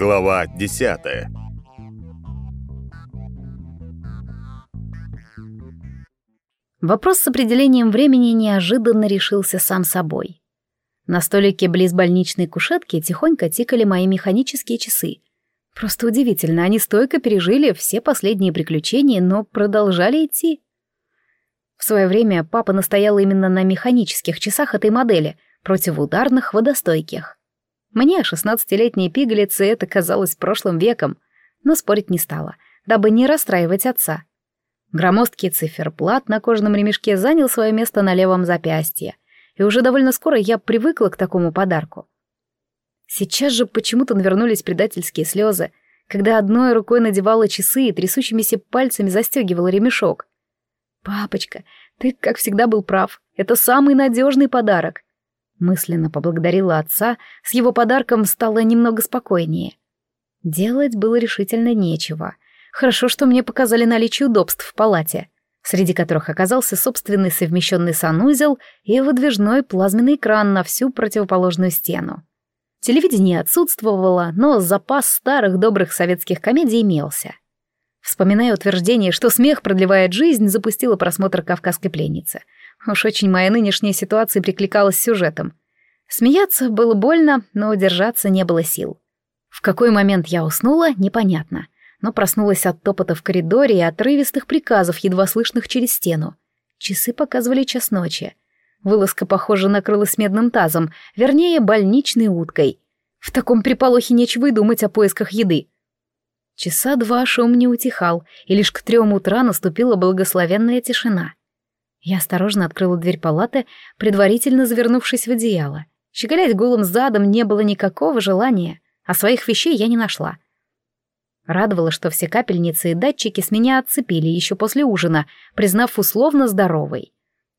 Глава 10. Вопрос с определением времени неожиданно решился сам собой. На столике близ больничной кушетки тихонько тикали мои механические часы. Просто удивительно, они стойко пережили все последние приключения, но продолжали идти. В свое время папа настоял именно на механических часах этой модели, противоударных, водостойких. Мне, шестнадцатилетней пигалице, это казалось прошлым веком, но спорить не стала, дабы не расстраивать отца. Громоздкий циферблат на кожаном ремешке занял свое место на левом запястье, и уже довольно скоро я привыкла к такому подарку. Сейчас же почему-то навернулись предательские слезы, когда одной рукой надевала часы и трясущимися пальцами застегивала ремешок. «Папочка, ты, как всегда, был прав. Это самый надежный подарок. Мысленно поблагодарила отца, с его подарком стало немного спокойнее. Делать было решительно нечего. Хорошо, что мне показали наличие удобств в палате, среди которых оказался собственный совмещенный санузел и выдвижной плазменный экран на всю противоположную стену. Телевидение отсутствовало, но запас старых добрых советских комедий имелся. Вспоминая утверждение, что смех продлевает жизнь, запустила просмотр «Кавказской пленницы». Уж очень моя нынешняя ситуация прикликалась с сюжетом. Смеяться было больно, но удержаться не было сил. В какой момент я уснула, непонятно, но проснулась от топота в коридоре и отрывистых приказов, едва слышных через стену. Часы показывали час ночи. Вылазка, похоже, накрылась медным тазом, вернее, больничной уткой. В таком приполохе нечего и думать о поисках еды. Часа два шум не утихал, и лишь к трем утра наступила благословенная тишина — я осторожно открыла дверь палаты, предварительно завернувшись в одеяло. Щеголять голым задом не было никакого желания, а своих вещей я не нашла. Радовало, что все капельницы и датчики с меня отцепили еще после ужина, признав условно здоровой.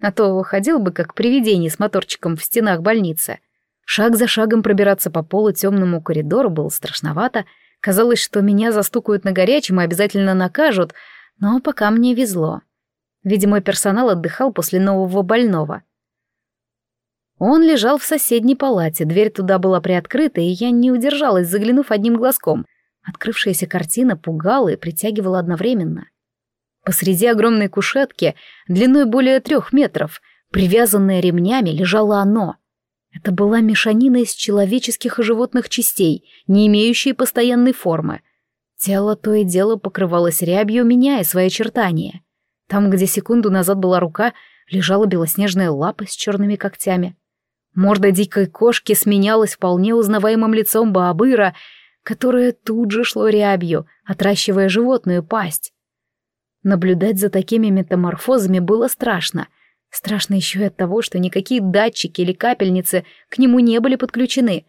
А то ходил бы как привидение с моторчиком в стенах больницы. Шаг за шагом пробираться по полу темному коридору было страшновато. Казалось, что меня застукают на горячем и обязательно накажут, но пока мне везло. Видимо, персонал отдыхал после нового больного. Он лежал в соседней палате, дверь туда была приоткрыта, и я не удержалась, заглянув одним глазком. Открывшаяся картина пугала и притягивала одновременно. Посреди огромной кушетки, длиной более трех метров, привязанное ремнями, лежало оно. Это была мешанина из человеческих и животных частей, не имеющие постоянной формы. Тело то и дело покрывалось рябью, меняя свои очертания. Там, где секунду назад была рука, лежала белоснежная лапа с черными когтями. Морда дикой кошки сменялась вполне узнаваемым лицом Баабыра, которое тут же шло рябью, отращивая животную пасть. Наблюдать за такими метаморфозами было страшно. Страшно еще и от того, что никакие датчики или капельницы к нему не были подключены.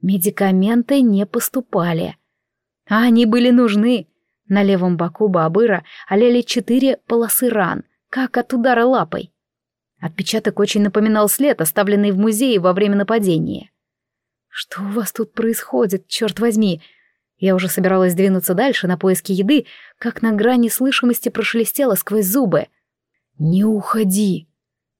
Медикаменты не поступали. А они были нужны. На левом боку Баабыра олели четыре полосы ран, как от удара лапой. Отпечаток очень напоминал след, оставленный в музее во время нападения. «Что у вас тут происходит, черт возьми?» Я уже собиралась двинуться дальше на поиски еды, как на грани слышимости прошелестело сквозь зубы. «Не уходи!»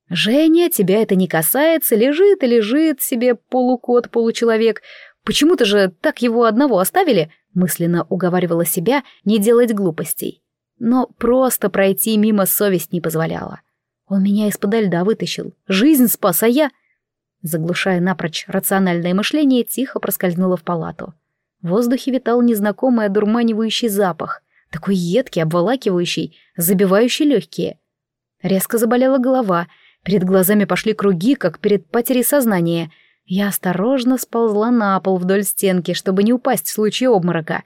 «Женя, тебя это не касается, лежит и лежит себе полукот-получеловек. Почему-то же так его одного оставили?» Мысленно уговаривала себя не делать глупостей. Но просто пройти мимо совесть не позволяла. Он меня из-под льда вытащил. Жизнь спас, а я... Заглушая напрочь рациональное мышление, тихо проскользнула в палату. В воздухе витал незнакомый одурманивающий запах, такой едкий, обволакивающий, забивающий легкие. Резко заболела голова, перед глазами пошли круги, как перед потерей сознания — я осторожно сползла на пол вдоль стенки, чтобы не упасть в случае обморока.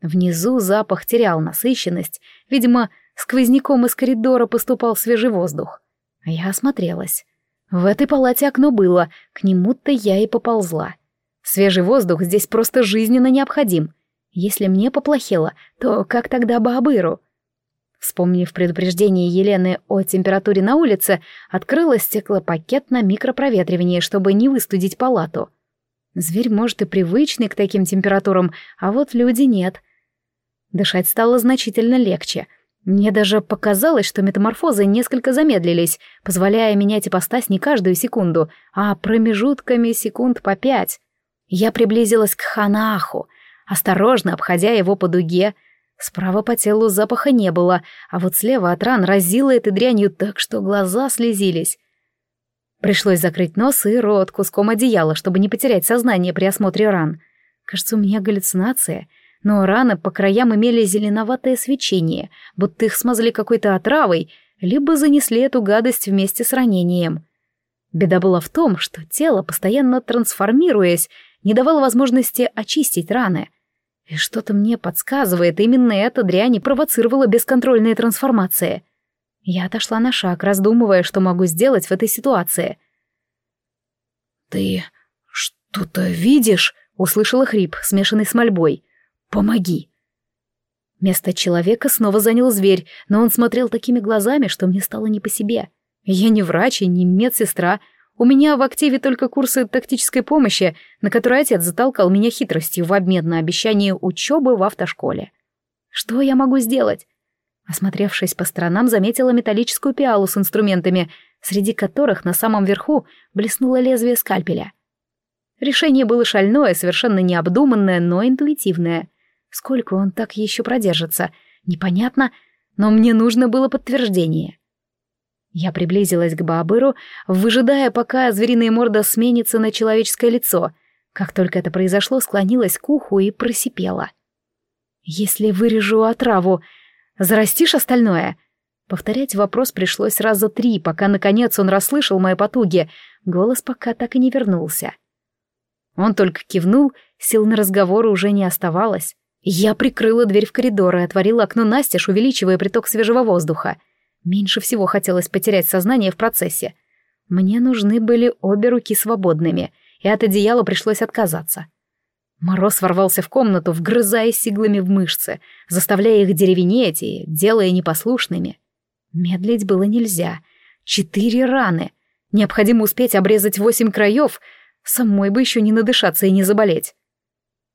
Внизу запах терял насыщенность, видимо, сквозняком из коридора поступал свежий воздух. Я осмотрелась. В этой палате окно было, к нему-то я и поползла. Свежий воздух здесь просто жизненно необходим. Если мне поплохело, то как тогда Баабыру? Вспомнив предупреждение Елены о температуре на улице, открыла стеклопакет на микропроветривание, чтобы не выстудить палату. Зверь, может, и привычный к таким температурам, а вот люди нет. Дышать стало значительно легче. Мне даже показалось, что метаморфозы несколько замедлились, позволяя менять ипостась не каждую секунду, а промежутками секунд по пять. Я приблизилась к Ханааху, осторожно обходя его по дуге. Справа по телу запаха не было, а вот слева от ран разило этой дрянью так, что глаза слезились. Пришлось закрыть нос и рот куском одеяла, чтобы не потерять сознание при осмотре ран. Кажется, у меня галлюцинация, но раны по краям имели зеленоватое свечение, будто их смазали какой-то отравой, либо занесли эту гадость вместе с ранением. Беда была в том, что тело, постоянно трансформируясь, не давало возможности очистить раны. И что-то мне подсказывает, именно эта дрянь и провоцировала бесконтрольные трансформации. Я отошла на шаг, раздумывая, что могу сделать в этой ситуации. «Ты что-то видишь?» — услышала хрип, смешанный с мольбой. «Помоги!» Место человека снова занял зверь, но он смотрел такими глазами, что мне стало не по себе. Я не врач и не медсестра. У меня в активе только курсы тактической помощи, на которые отец затолкал меня хитростью в обмен на обещание учебы в автошколе. Что я могу сделать? Осмотревшись по сторонам, заметила металлическую пиалу с инструментами, среди которых на самом верху блеснуло лезвие скальпеля. Решение было шальное, совершенно необдуманное, но интуитивное. Сколько он так еще продержится, непонятно, но мне нужно было подтверждение. Я приблизилась к Баабыру, выжидая, пока звериная морда сменится на человеческое лицо. Как только это произошло, склонилась к уху и просипела. «Если вырежу отраву, зарастишь остальное?» Повторять вопрос пришлось раза три, пока, наконец, он расслышал мои потуги. Голос пока так и не вернулся. Он только кивнул, сил на разговор уже не оставалось. Я прикрыла дверь в коридор и отворила окно настежь, увеличивая приток свежего воздуха. Меньше всего хотелось потерять сознание в процессе. Мне нужны были обе руки свободными, и от одеяла пришлось отказаться. Мороз ворвался в комнату, вгрызаясь иглами в мышцы, заставляя их деревенеть и делая непослушными. Медлить было нельзя. Четыре раны. Необходимо успеть обрезать восемь краев, самой бы еще не надышаться и не заболеть.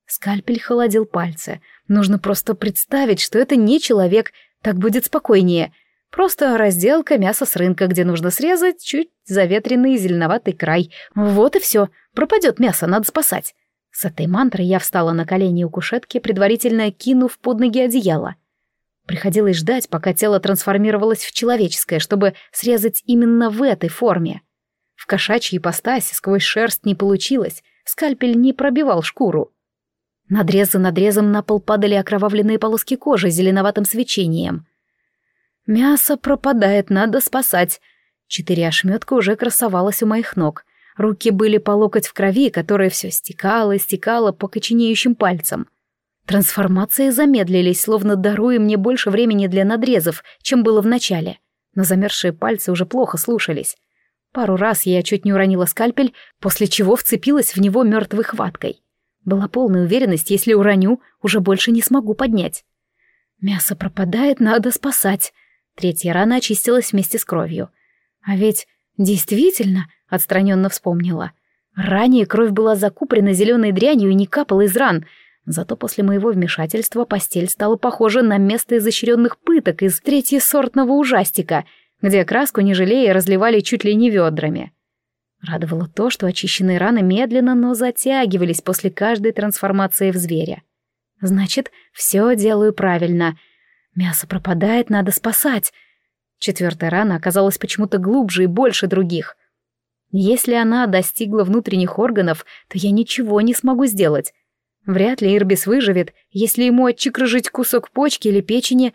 Скальпель холодил пальцы. Нужно просто представить, что это не человек, так будет спокойнее. Просто разделка мяса с рынка, где нужно срезать чуть заветренный зеленоватый край. Вот и все. Пропадет мясо, надо спасать. С этой мантрой я встала на колени у кушетки, предварительно кинув под ноги одеяло. Приходилось ждать, пока тело трансформировалось в человеческое, чтобы срезать именно в этой форме. В кошачьей ипостаси сквозь шерсть не получилось, скальпель не пробивал шкуру. Надрез за надрезом на пол падали окровавленные полоски кожи зеленоватым свечением. Мясо пропадает, надо спасать. Четыре ошметка уже красовалось у моих ног. Руки были по локоть в крови, которая все стекала и стекала по коченеющим пальцам. Трансформации замедлились, словно даруя мне больше времени для надрезов, чем было в начале. Но замерзшие пальцы уже плохо слушались. Пару раз я чуть не уронила скальпель, после чего вцепилась в него мертвой хваткой. Была полная уверенность, если уроню, уже больше не смогу поднять. Мясо пропадает, надо спасать. Третья рана очистилась вместе с кровью. А ведь действительно, отстраненно вспомнила. Ранее кровь была закупорена зеленой дрянью и не капала из ран, зато после моего вмешательства постель стала похожа на место изощренных пыток из третьесортного ужастика, где краску не жалея разливали чуть ли не ведрами. Радовало то, что очищенные раны медленно, но затягивались после каждой трансформации в зверя. Значит, все делаю правильно — Мясо пропадает, надо спасать. Четвертая рана оказалась почему-то глубже и больше других. Если она достигла внутренних органов, то я ничего не смогу сделать. Вряд ли Ирбис выживет, если ему отчекрыжить кусок почки или печени.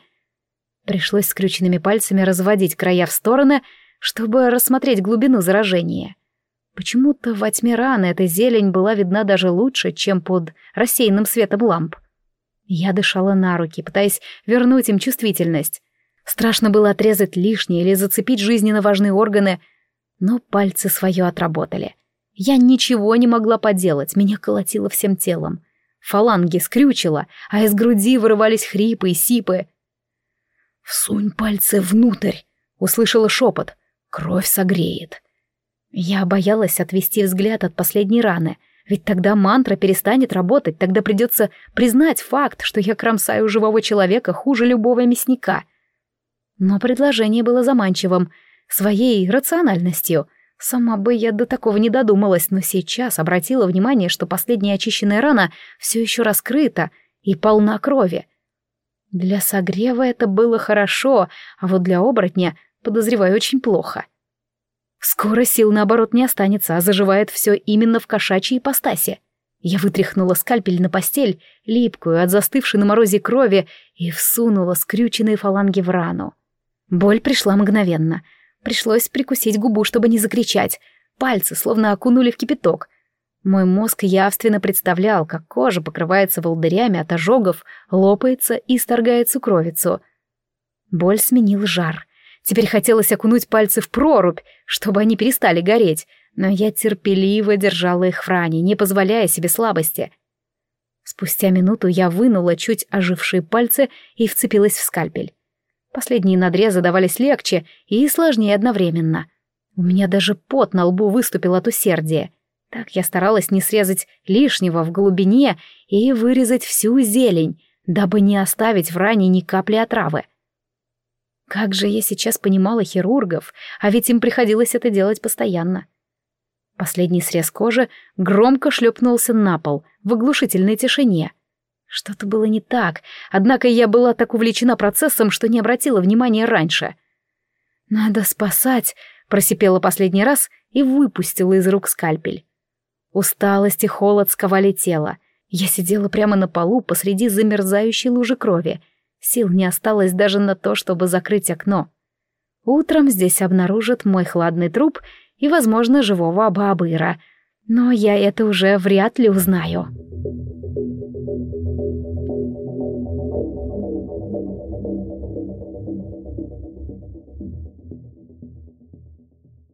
Пришлось скрюченными пальцами разводить края в стороны, чтобы рассмотреть глубину заражения. Почему-то во тьме раны эта зелень была видна даже лучше, чем под рассеянным светом ламп. Я дышала на руки, пытаясь вернуть им чувствительность. Страшно было отрезать лишнее или зацепить жизненно важные органы, но пальцы свое отработали. Я ничего не могла поделать, меня колотило всем телом. Фаланги скрючило, а из груди вырывались хрипы и сипы. «Всунь пальцы внутрь!» — услышала шепот. «Кровь согреет». Я боялась отвести взгляд от последней раны — ведь тогда мантра перестанет работать, тогда придется признать факт, что я кромсаю живого человека хуже любого мясника. Но предложение было заманчивым, своей рациональностью. Сама бы я до такого не додумалась, но сейчас обратила внимание, что последняя очищенная рана все еще раскрыта и полна крови. Для согрева это было хорошо, а вот для оборотня, подозреваю, очень плохо. Скоро сил, наоборот, не останется, а заживает все именно в кошачьей ипостаси. Я вытряхнула скальпель на постель, липкую от застывшей на морозе крови, и всунула скрюченные фаланги в рану. Боль пришла мгновенно. Пришлось прикусить губу, чтобы не закричать. Пальцы словно окунули в кипяток. Мой мозг явственно представлял, как кожа покрывается волдырями от ожогов, лопается и сторгает сукровицу. Боль сменил жар. Теперь хотелось окунуть пальцы в прорубь, чтобы они перестали гореть, но я терпеливо держала их в ране, не позволяя себе слабости. Спустя минуту я вынула чуть ожившие пальцы и вцепилась в скальпель. Последние надрезы давались легче и сложнее одновременно. У меня даже пот на лбу выступил от усердия. Так я старалась не срезать лишнего в глубине и вырезать всю зелень, дабы не оставить в ране ни капли отравы. Как же я сейчас понимала хирургов, а ведь им приходилось это делать постоянно. Последний срез кожи громко шлепнулся на пол в оглушительной тишине. Что-то было не так, однако я была так увлечена процессом, что не обратила внимания раньше. «Надо спасать», — просипела последний раз и выпустила из рук скальпель. Усталость и холод сковали тело. Я сидела прямо на полу посреди замерзающей лужи крови. Сил не осталось даже на то, чтобы закрыть окно. Утром здесь обнаружат мой хладный труп и, возможно, живого Абаабыра. Но я это уже вряд ли узнаю.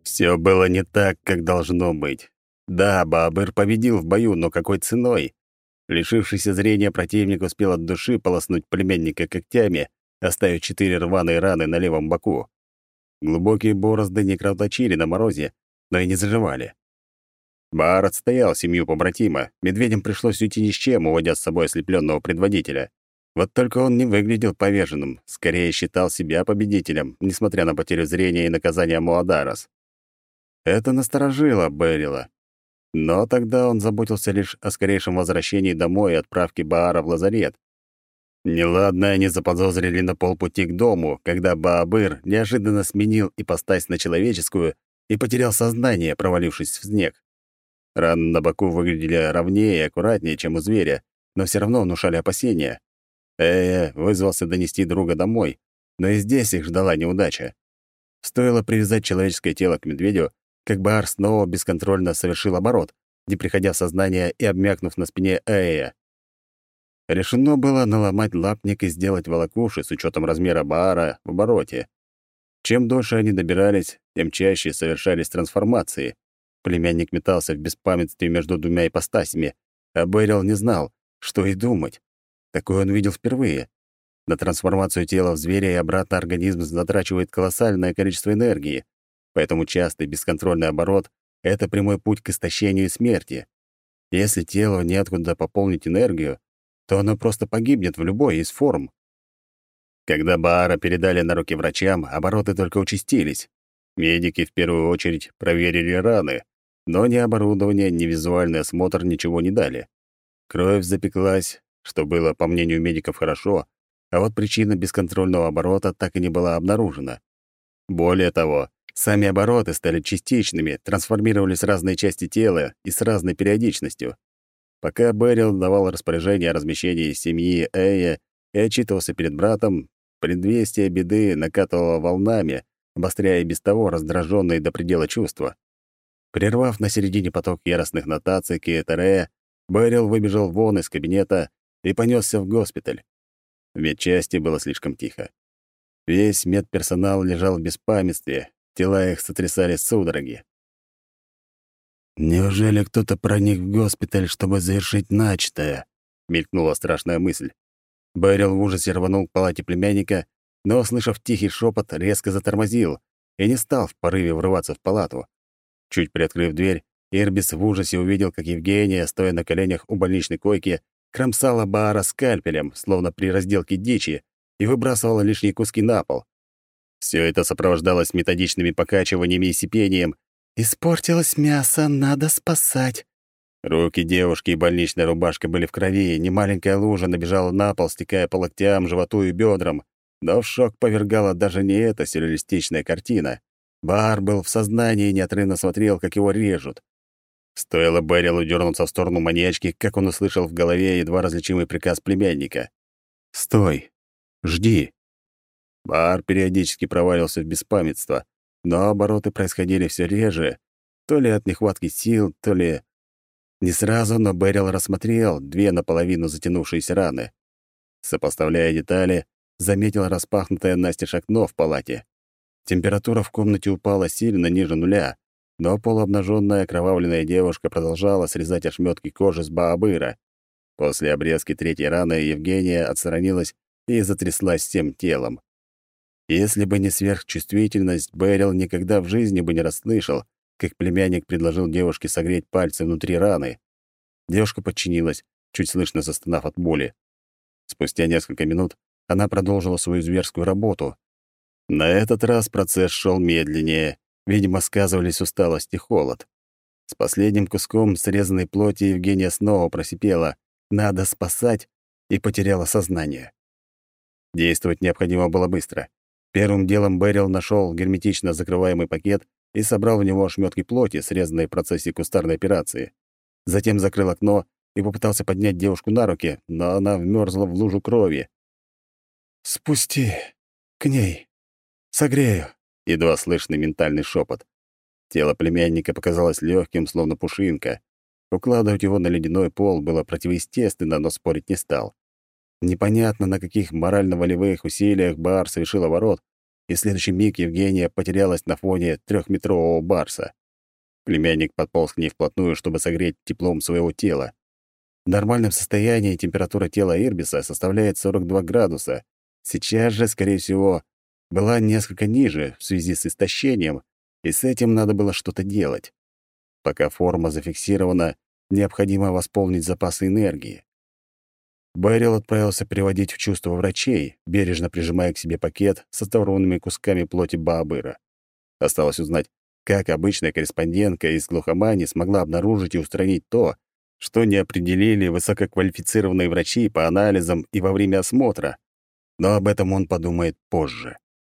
Все было не так, как должно быть. Да, Баабыр победил в бою, но какой ценой? Лишившийся зрения противник успел от души полоснуть племянника когтями, оставив четыре рваные раны на левом боку. Глубокие борозды не кровоточили на морозе, но и не заживали. Баар отстоял семью побратима, медведям пришлось уйти ни с чем, уводя с собой ослепленного предводителя. Вот только он не выглядел поверженным, скорее считал себя победителем, несмотря на потерю зрения и наказание Муадарас. Это насторожило Берила. Но тогда он заботился лишь о скорейшем возвращении домой и отправке Баара в лазарет, Неладное они заподозрили на полпути к дому, когда Баабыр неожиданно сменил ипостась на человеческую и потерял сознание, провалившись в снег. Раны на боку выглядели ровнее и аккуратнее, чем у зверя, но все равно внушали опасения. Эя вызвался донести друга домой, но и здесь их ждала неудача. Стоило привязать человеческое тело к медведю, как Баар снова бесконтрольно совершил оборот, не приходя в сознание и обмякнув на спине Эя. Решено было наломать лапник и сделать волокуши с учетом размера бара в обороте. Чем дольше они добирались, тем чаще совершались трансформации. Племянник метался в беспамятстве между двумя ипостасями, а Берил не знал, что и думать. Такое он видел впервые. На трансформацию тела в зверя и обратно организм затрачивает колоссальное количество энергии, поэтому частый бесконтрольный оборот — это прямой путь к истощению и смерти. Если телу неоткуда пополнить энергию, то оно просто погибнет в любой из форм. Когда Баара передали на руки врачам, обороты только участились. Медики в первую очередь проверили раны, но ни оборудование, ни визуальный осмотр ничего не дали. Кровь запеклась, что было, по мнению медиков, хорошо, а вот причина бесконтрольного оборота так и не была обнаружена. Более того, сами обороты стали частичными, трансформировались разные части тела и с разной периодичностью. Пока Берил давал распоряжение о размещении семьи Эя и отчитывался перед братом, предвестие беды накатывало волнами, обостряя без того раздраженные до предела чувства. Прервав на середине поток яростных нотаций Киэтарея, Берил выбежал вон из кабинета и понесся в госпиталь. В медчасти было слишком тихо. Весь медперсонал лежал в беспамятстве, тела их сотрясали судороги. «Неужели кто-то проник в госпиталь, чтобы завершить начатое?» — мелькнула страшная мысль. Бэрил в ужасе рванул к палате племянника, но, услышав тихий шепот, резко затормозил и не стал в порыве врываться в палату. Чуть приоткрыв дверь, Ирбис в ужасе увидел, как Евгения, стоя на коленях у больничной койки, кромсала Баара скальпелем, словно при разделке дичи, и выбрасывала лишние куски на пол. Все это сопровождалось методичными покачиваниями и сипением, «Испортилось мясо, надо спасать». Руки девушки и больничная рубашка были в крови, немаленькая лужа набежала на пол, стекая по локтям, животу и бедрам. Но в шок повергала даже не эта сюрреалистичная картина. Бар был в сознании и неотрывно смотрел, как его режут. Стоило Берилу дернуться в сторону маньячки, как он услышал в голове едва различимый приказ племянника. «Стой! Жди!» Бар периодически провалился в беспамятство, но обороты происходили все реже, то ли от нехватки сил, то ли... Не сразу, но Берил рассмотрел две наполовину затянувшиеся раны. Сопоставляя детали, заметил распахнутое настежь окно в палате. Температура в комнате упала сильно ниже нуля, но полуобнаженная окровавленная девушка продолжала срезать ошметки кожи с Баабыра. После обрезки третьей раны Евгения отстранилась и затряслась всем телом. Если бы не сверхчувствительность, Бэрил никогда в жизни бы не расслышал, как племянник предложил девушке согреть пальцы внутри раны. Девушка подчинилась, чуть слышно застонав от боли. Спустя несколько минут она продолжила свою зверскую работу. На этот раз процесс шел медленнее, видимо, сказывались усталость и холод. С последним куском срезанной плоти Евгения снова просипела «надо спасать» и потеряла сознание. Действовать необходимо было быстро. Первым делом Берил нашел герметично закрываемый пакет и собрал в него ошметки плоти, срезанные в процессе кустарной операции. Затем закрыл окно и попытался поднять девушку на руки, но она вмерзла в лужу крови. «Спусти к ней. Согрею», — едва слышный ментальный шепот. Тело племянника показалось легким, словно пушинка. Укладывать его на ледяной пол было противоестественно, но спорить не стал. Непонятно, на каких морально-волевых усилиях Бар совершил оборот, и в следующий миг Евгения потерялась на фоне трехметрового барса. Племянник подполз к ней вплотную, чтобы согреть теплом своего тела. В нормальном состоянии температура тела Ирбиса составляет 42 градуса. Сейчас же, скорее всего, была несколько ниже в связи с истощением, и с этим надо было что-то делать. Пока форма зафиксирована, необходимо восполнить запасы энергии. Байрил отправился переводить в чувство врачей, бережно прижимая к себе пакет с оторванными кусками плоти Баабыра. Осталось узнать, как обычная корреспондентка из глухомани смогла обнаружить и устранить то, что не определили высококвалифицированные врачи по анализам и во время осмотра. Но об этом он подумает позже.